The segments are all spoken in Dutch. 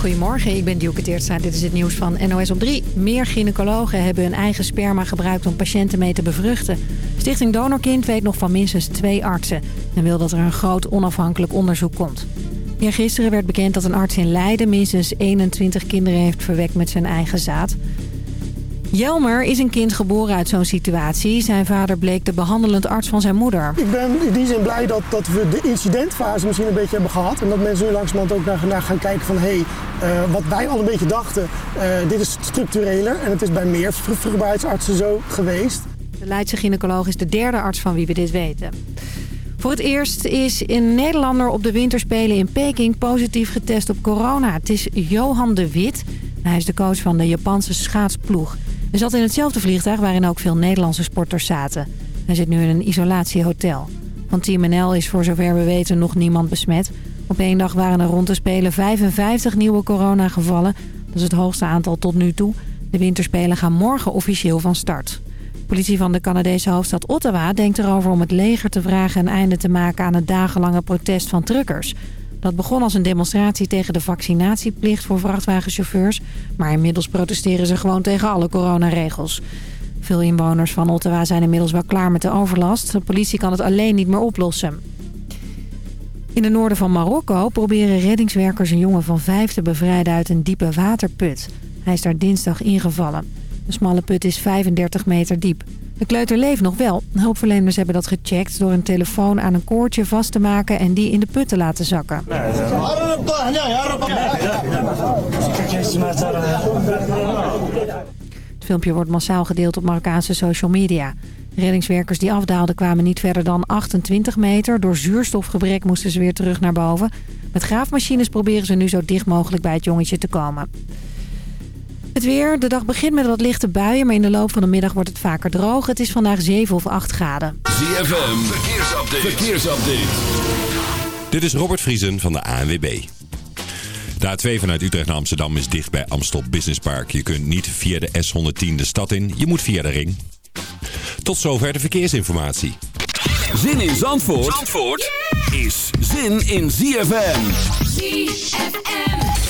Goedemorgen, ik ben Dielke Teertstra. Dit is het nieuws van NOS op 3. Meer gynaecologen hebben hun eigen sperma gebruikt om patiënten mee te bevruchten. Stichting Donorkind weet nog van minstens twee artsen... en wil dat er een groot onafhankelijk onderzoek komt. Gisteren werd bekend dat een arts in Leiden minstens 21 kinderen heeft verwekt met zijn eigen zaad. Jelmer is een kind geboren uit zo'n situatie. Zijn vader bleek de behandelend arts van zijn moeder. Ik ben in die zin blij dat, dat we de incidentfase misschien een beetje hebben gehad. En dat mensen nu langzamerhand ook naar, naar gaan kijken van... hé, hey, uh, wat wij al een beetje dachten, uh, dit is structureler. En het is bij meer vruchtbaarheidsartsen zo geweest. De Leidse gynaecoloog is de derde arts van wie we dit weten. Voor het eerst is een Nederlander op de winterspelen in Peking positief getest op corona. Het is Johan de Wit. Hij is de coach van de Japanse schaatsploeg. Hij zat in hetzelfde vliegtuig waarin ook veel Nederlandse sporters zaten. Hij zit nu in een isolatiehotel. Van Team NL is voor zover we weten nog niemand besmet. Op één dag waren er rond de Spelen 55 nieuwe coronagevallen. Dat is het hoogste aantal tot nu toe. De winterspelen gaan morgen officieel van start. De politie van de Canadese hoofdstad Ottawa denkt erover om het leger te vragen... een einde te maken aan het dagenlange protest van truckers... Dat begon als een demonstratie tegen de vaccinatieplicht voor vrachtwagenchauffeurs. Maar inmiddels protesteren ze gewoon tegen alle coronaregels. Veel inwoners van Ottawa zijn inmiddels wel klaar met de overlast. De politie kan het alleen niet meer oplossen. In het noorden van Marokko proberen reddingswerkers een jongen van vijf te bevrijden uit een diepe waterput. Hij is daar dinsdag ingevallen. De smalle put is 35 meter diep. De kleuter leeft nog wel. Hulpverleners hebben dat gecheckt door een telefoon aan een koordje vast te maken en die in de put te laten zakken. Het filmpje wordt massaal gedeeld op Marokkaanse social media. Reddingswerkers die afdaalden kwamen niet verder dan 28 meter. Door zuurstofgebrek moesten ze weer terug naar boven. Met graafmachines proberen ze nu zo dicht mogelijk bij het jongetje te komen. Het weer. De dag begint met wat lichte buien, maar in de loop van de middag wordt het vaker droog. Het is vandaag 7 of 8 graden. ZFM. Verkeersupdate. Verkeersupdate. Dit is Robert Vriesen van de ANWB. De A2 vanuit Utrecht naar Amsterdam is dicht bij Amstel Business Park. Je kunt niet via de S110 de stad in, je moet via de ring. Tot zover de verkeersinformatie. Zin in Zandvoort, Zandvoort is zin in ZFM. ZFM.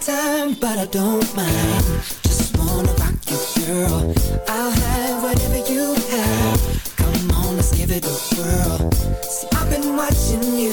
Time, but I don't mind. Just wanna rock you, girl. I'll have whatever you have. Come on, let's give it a whirl. See, I've been watching you,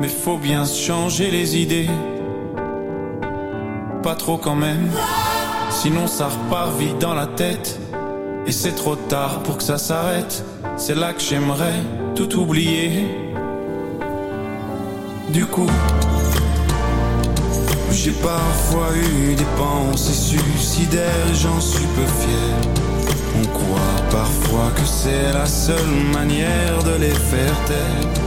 Mais faut bien changer les idées. Pas trop quand même, sinon ça repart vite dans la tête. Et c'est trop tard pour que ça s'arrête. C'est là que j'aimerais tout oublier. Du coup, j'ai parfois eu des pensées suicidaires j'en suis peu fier. On croit parfois que c'est la seule manière de les faire taire.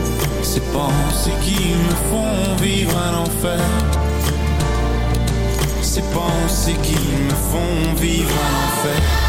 Ces pensées qui me font vivre un enfer. Ces pensées qui me font vivre un enfer.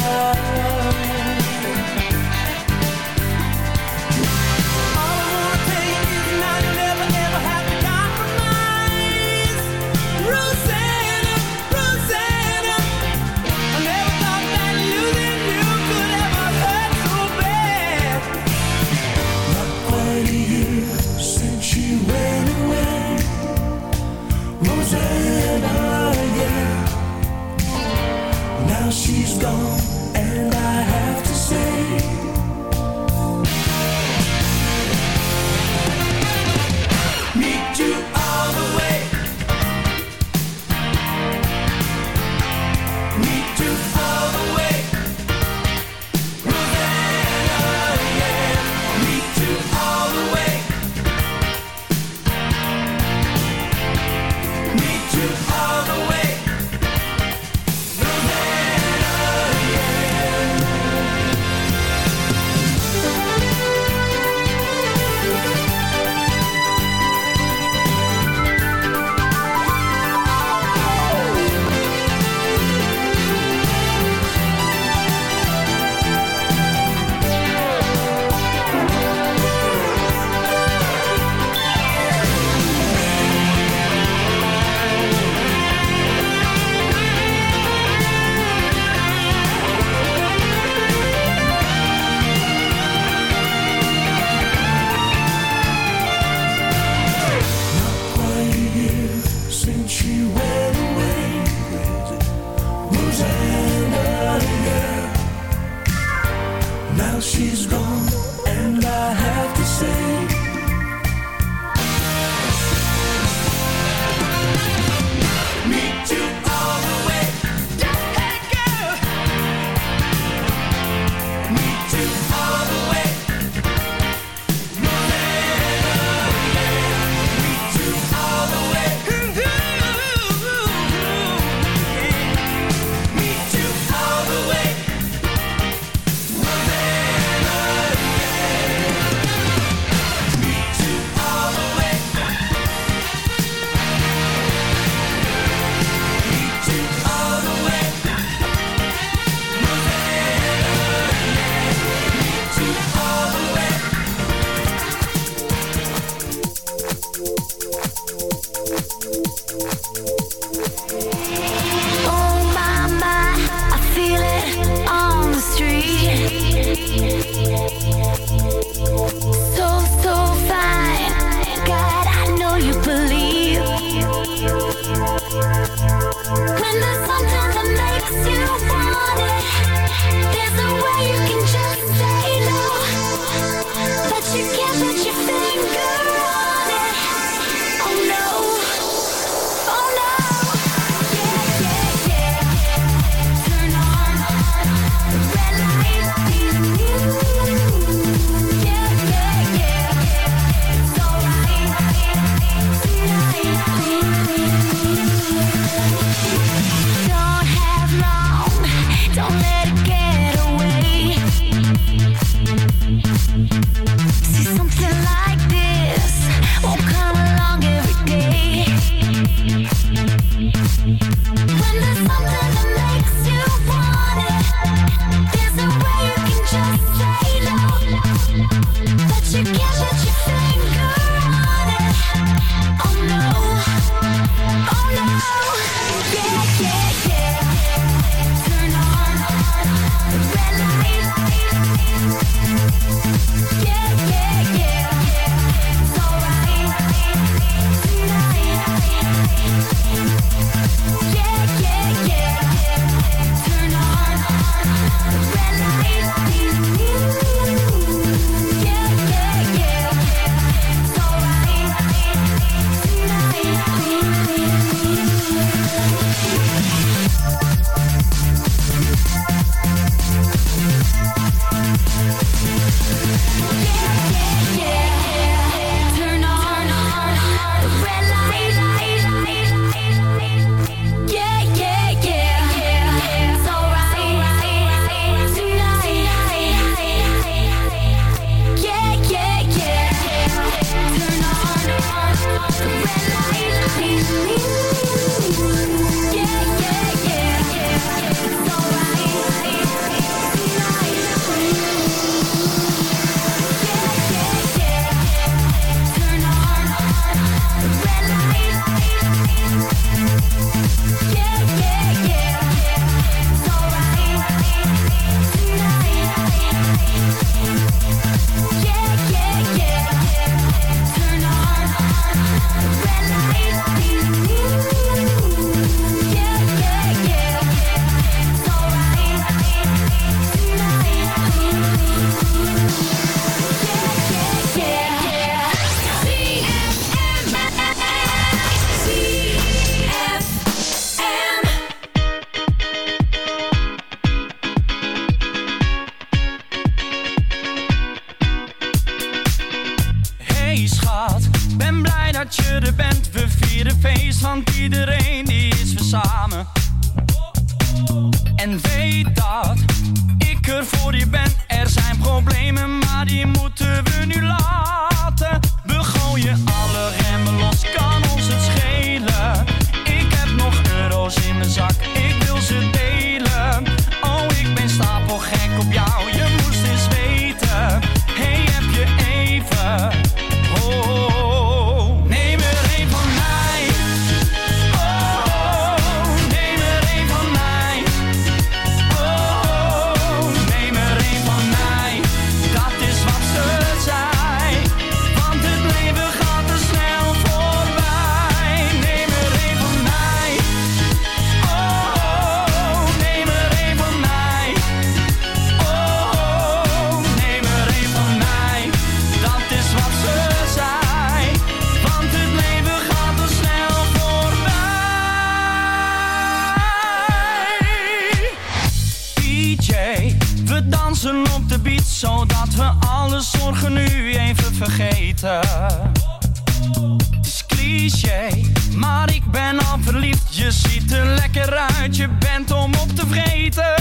Maar ik ben al verliefd, je ziet er lekker uit, je bent om op te vreten.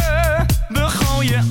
We gooien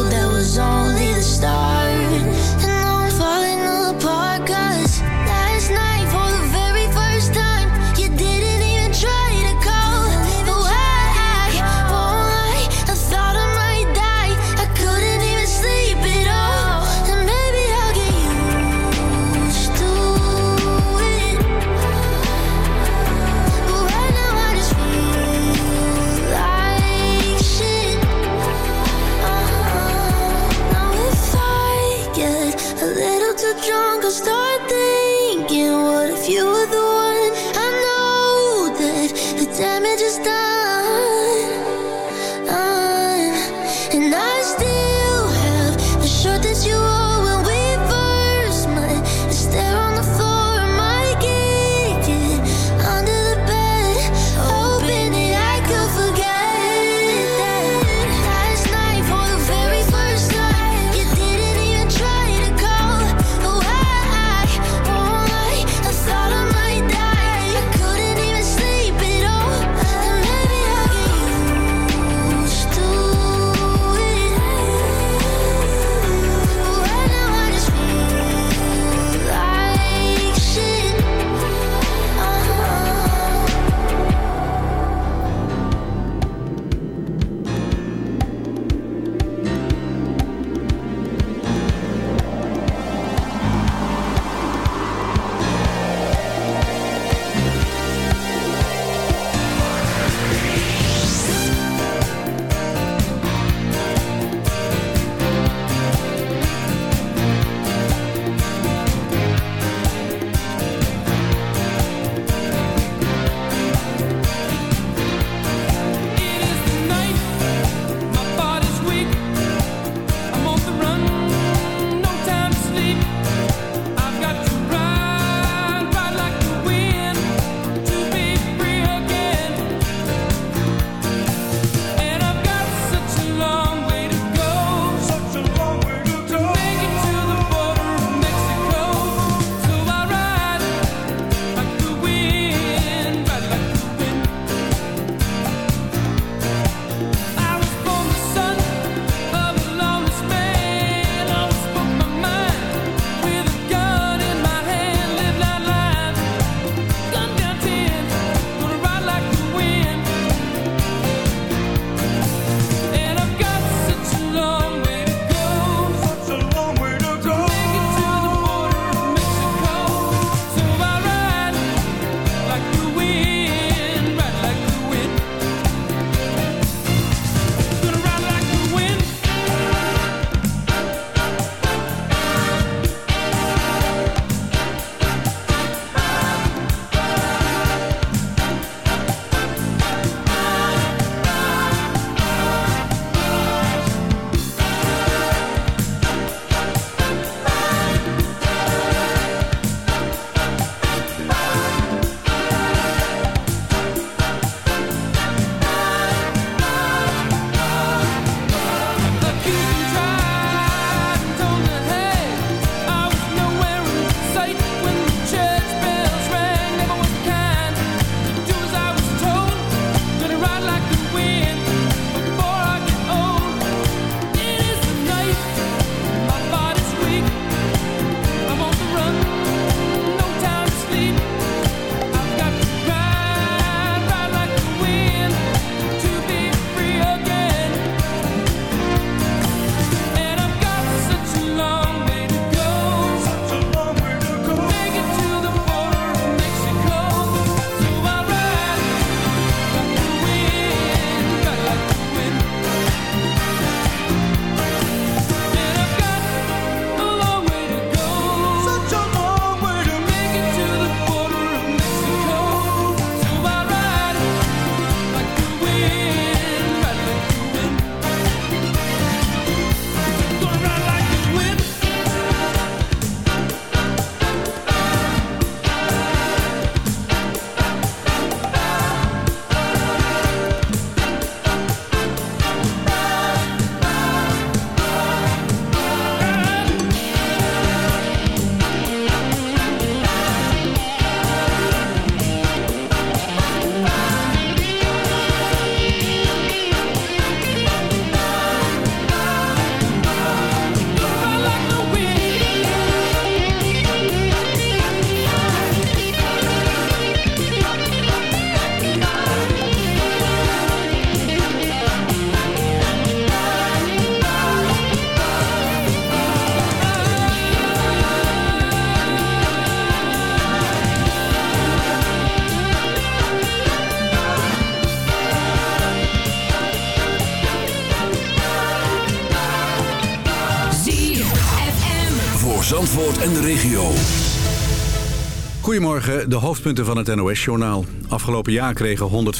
Goedemorgen, de hoofdpunten van het NOS-journaal. Afgelopen jaar kregen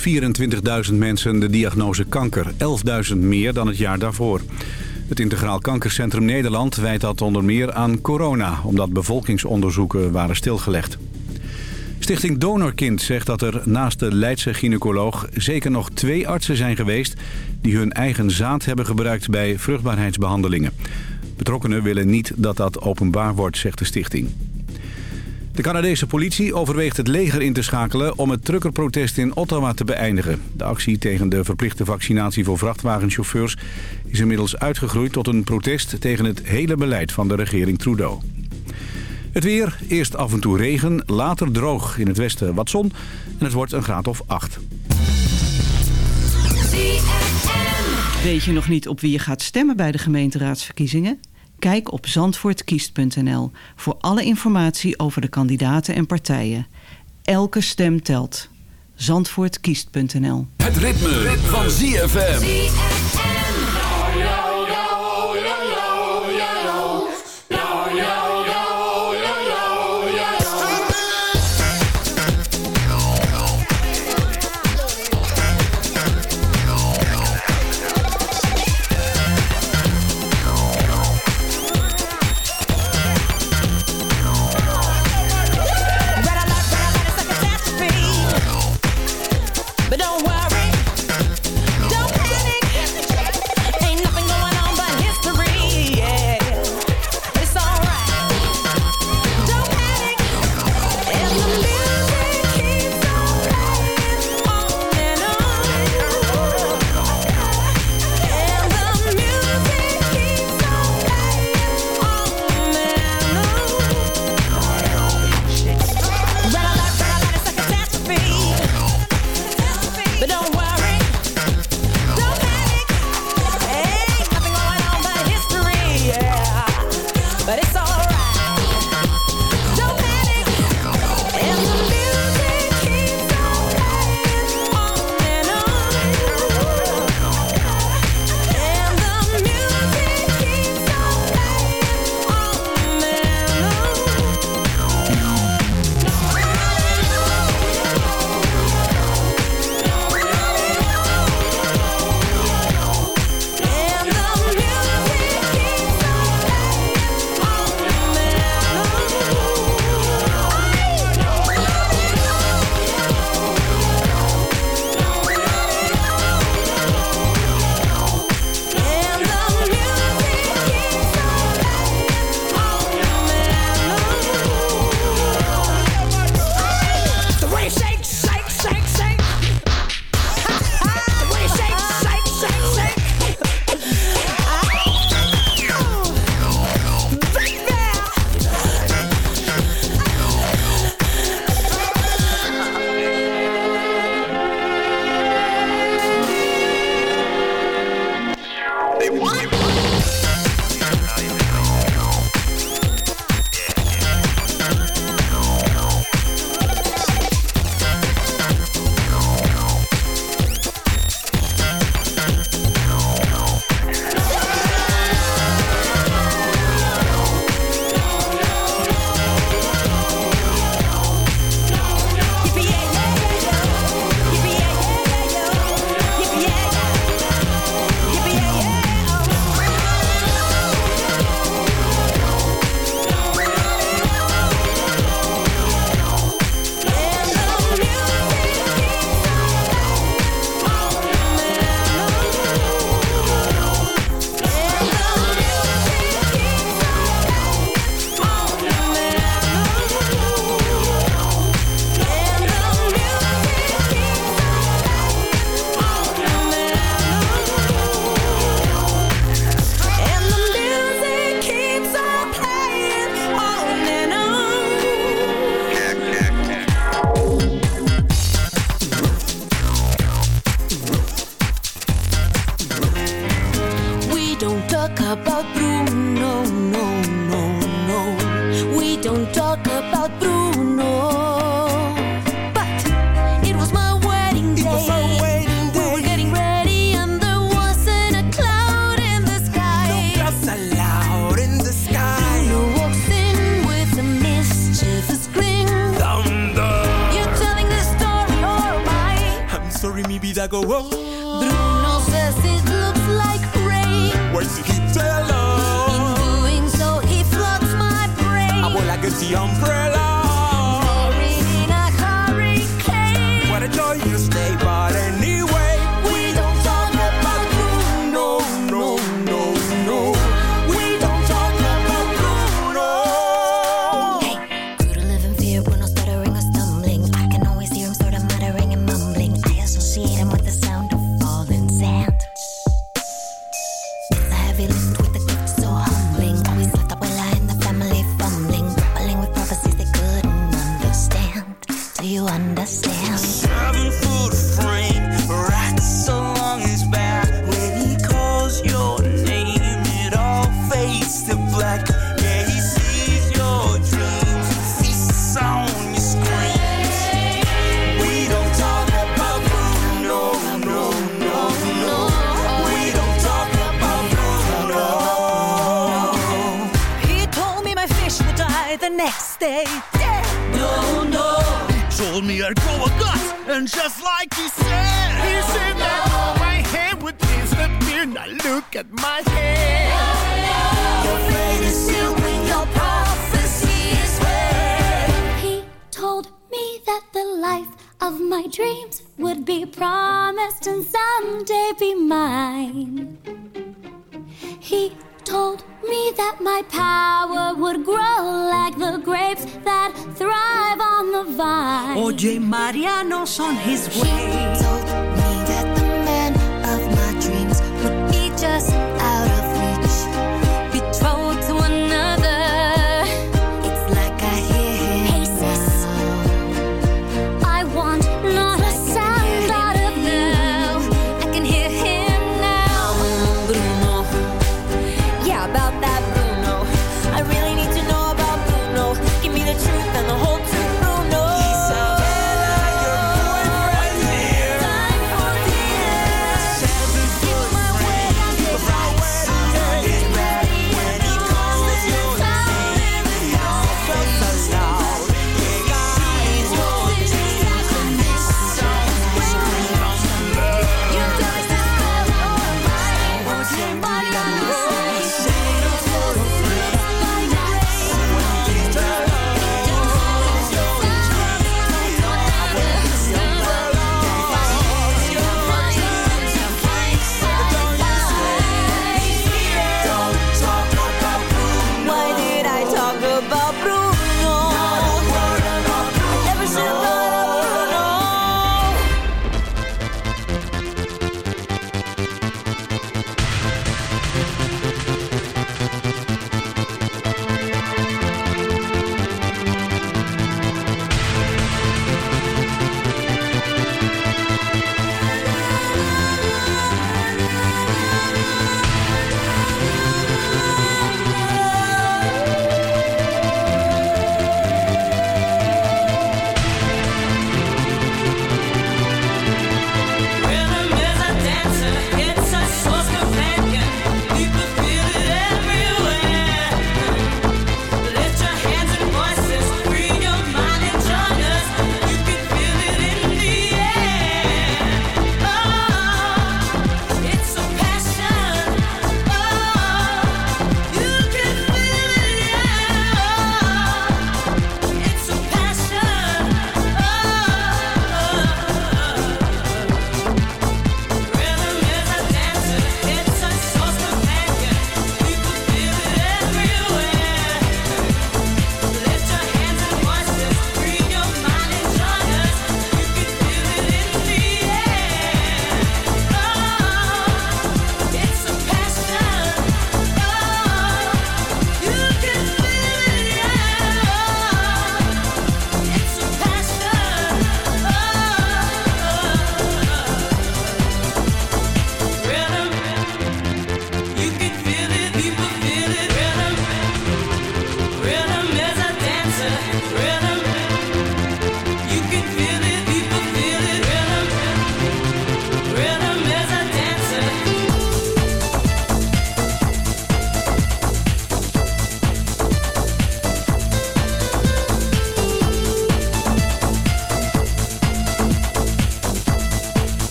124.000 mensen de diagnose kanker. 11.000 meer dan het jaar daarvoor. Het Integraal Kankercentrum Nederland wijt dat onder meer aan corona... omdat bevolkingsonderzoeken waren stilgelegd. Stichting Donorkind zegt dat er naast de Leidse gynaecoloog... zeker nog twee artsen zijn geweest... die hun eigen zaad hebben gebruikt bij vruchtbaarheidsbehandelingen. Betrokkenen willen niet dat dat openbaar wordt, zegt de stichting. De Canadese politie overweegt het leger in te schakelen om het truckerprotest in Ottawa te beëindigen. De actie tegen de verplichte vaccinatie voor vrachtwagenchauffeurs is inmiddels uitgegroeid tot een protest tegen het hele beleid van de regering Trudeau. Het weer, eerst af en toe regen, later droog. In het westen wat zon en het wordt een graad of 8. Weet je nog niet op wie je gaat stemmen bij de gemeenteraadsverkiezingen? Kijk op zandvoortkiest.nl voor alle informatie over de kandidaten en partijen. Elke stem telt. Zandvoortkiest.nl Het ritme, van ZFM.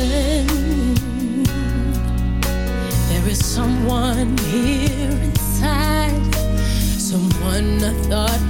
Listened. There is someone here inside, someone I thought